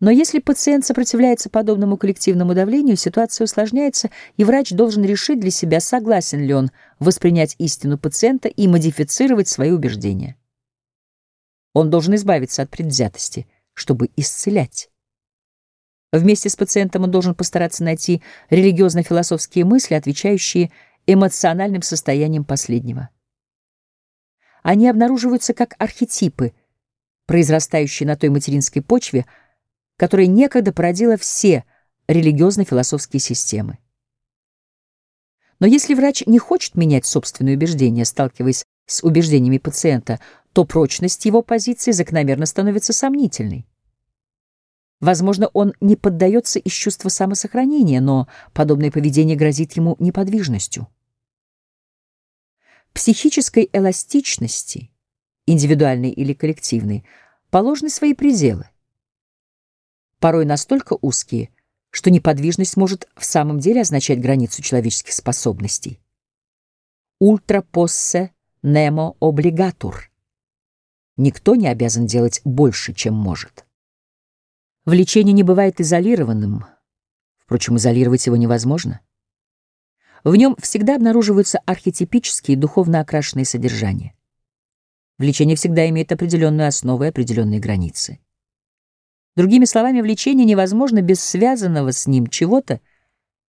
Но если пациент сопротивляется подобному коллективному давлению, ситуация усложняется, и врач должен решить для себя, согласен ли он воспринять истину пациента и модифицировать свои убеждения. Он должен избавиться от предвзятости, чтобы исцелять. Вместе с пациентом он должен постараться найти религиозно-философские мысли, отвечающие эмоциональным состояниям последнего. Они обнаруживаются как архетипы, произрастающие на той материнской почве, которая некогда породила все религиозно-философские системы. Но если врач не хочет менять собственные убеждения, сталкиваясь с убеждениями пациента, то прочность его позиции закономерно становится сомнительной. Возможно, он не поддается из чувства самосохранения, но подобное поведение грозит ему неподвижностью. Психической эластичности, индивидуальной или коллективной, положены свои пределы порой настолько узкие, что неподвижность может в самом деле означать границу человеческих способностей. Ультра поссе немо облигатур. Никто не обязан делать больше, чем может. Влечение не бывает изолированным. Впрочем, изолировать его невозможно. В нем всегда обнаруживаются архетипические духовно окрашенные содержания. Влечение всегда имеет определенную основу и определенные границы. Другими словами, влечение невозможно без связанного с ним чего-то,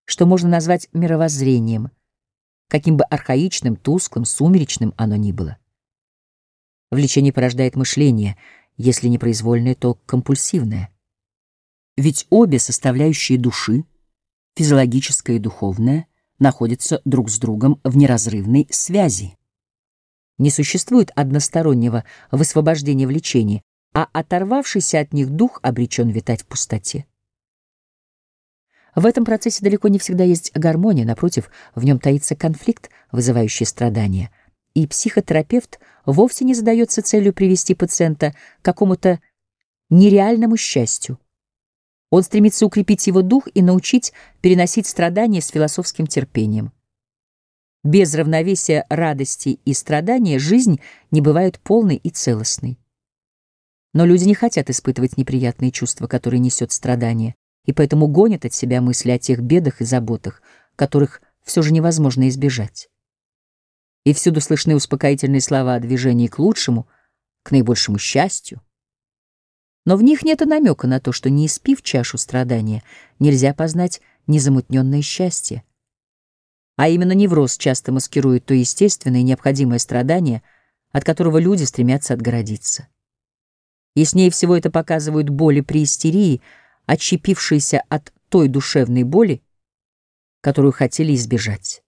что можно назвать мировоззрением, каким бы архаичным, тусклым, сумеречным оно ни было. Влечение порождает мышление, если не произвольное, то компульсивное. Ведь обе составляющие души, физиологическая и духовная, находятся друг с другом в неразрывной связи. Не существует одностороннего высвобождения влечения, а оторвавшийся от них дух обречен витать в пустоте. В этом процессе далеко не всегда есть гармония, напротив, в нем таится конфликт, вызывающий страдания, и психотерапевт вовсе не задается целью привести пациента к какому-то нереальному счастью. Он стремится укрепить его дух и научить переносить страдания с философским терпением. Без равновесия радости и страдания жизнь не бывает полной и целостной. Но люди не хотят испытывать неприятные чувства, которые несет страдание, и поэтому гонят от себя мысли о тех бедах и заботах, которых все же невозможно избежать. И всюду слышны успокоительные слова о движении к лучшему, к наибольшему счастью. Но в них нет и намека на то, что не испив чашу страдания, нельзя познать незамутненное счастье. А именно невроз часто маскирует то естественное и необходимое страдание, от которого люди стремятся отгородиться. Яснее всего это показывают боли при истерии, отщепившиеся от той душевной боли, которую хотели избежать.